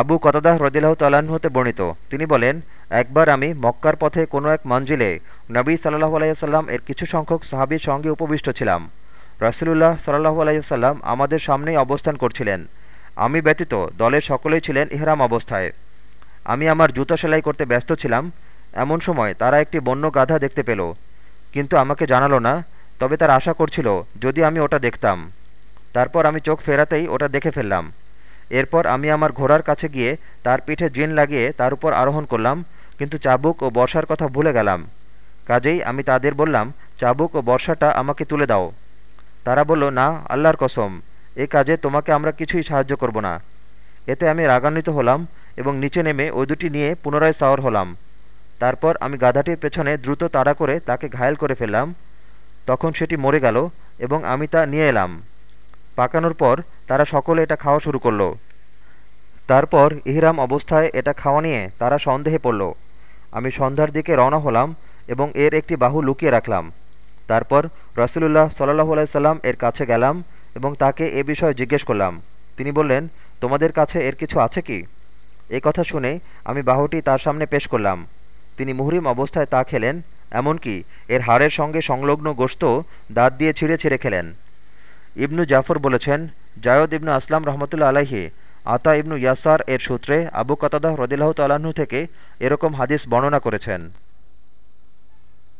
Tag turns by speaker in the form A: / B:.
A: আবু কতাদাহ রদিল্লাহ তাল্লাহ্ন হতে বর্ণিত। তিনি বলেন, একবার আমি মক্কার পথে কোনো এক মঞ্জিলে নবী সাল্লাহু আলাইসাল্লাম এর কিছু সংখ্যক সাহাবির সঙ্গে উপবিষ্ট ছিলাম। রসুলুল্লাহ সাল্লাহু আলাইসাল্লাম আমাদের সামনেই অবস্থান করছিলেন। আমি ব্যতীত দলের সকলেই ছিলেন ইহরাম অবস্থায়। আমি আমার জুতো সেলাই করতে ব্যস্ত ছিলাম। এমন সময় তারা একটি বন্য গাধা দেখতে পেল। কিন্তু আমাকে জানালো না, তবে তার আশা করছিল, যদি আমি ওটা দেখতাম। তারপর আমি চোখ ফেরাতেই ওটা দেখে ফেললাম। এরপর আমি আমার ঘোড়ার কাছে গিয়ে তার পিঠে জিন লাগিয়ে তার উপর আরোহণ করলাম, কিন্তু চাবুক ও বর্ষার কথা ভুলে গেলাম। কাজেই আমি তাদের বললাম, চাবুক ও বর্ষাটা আমাকে তুলে দাও। তারা বলল, না, আল্লাহর কসম, এ কাজে তোমাকে আমরা কিছুই সাহায্য করব না। এতে আমি রাগান্বিত হলাম এবং নিচে নেমে ওই দুটি নিয়ে পুনরায় সাওয়ার হলাম। তারপর আমি গাধাটির পেছনে দ্রুত তাড়া করে তাকে ঘায়েল করে ফেললাম। তখন সেটি মরে গেল এবং আমি তা নিয়ে এলাম। পাকানোর পর তারা সকলে এটা খাওয়া শুরু করল। তারপর ইহরাম অবস্থায় এটা খাওয়া নিয়ে তারা সন্দেহে পড়ল। আমি সন্ধ্যার দিকে রওনা হলাম এবং এর একটি বাহু লুকিয়ে রাখলাম। তারপর রসুলুল্লাহ সাল্লাহ আলাইসাল্লাম এর কাছে গেলাম এবং তাকে এ বিষয়ে জিজ্ঞেস করলাম। তিনি বললেন, তোমাদের কাছে এর কিছু আছে কি? এ কথা শুনে আমি বাহুটি তার সামনে পেশ করলাম। তিনি মুহরিম অবস্থায় তা খেলেন, এমনকি এর হাড়ের সঙ্গে সংলগ্ন গোস্ত দাঁত দিয়ে ছিঁড়ে ছিঁড়ে খেলেন। ইবনু জাফর বলেছেন, জায়দ ইবনু আসলাম রহমতুল্লা আলাহি আতা ইবনু ইয়াসার এর সূত্রে আবু কতাদাহ রদিল্লাহ তালাহু থেকে এরকম হাদিস বর্ণনা করেছেন।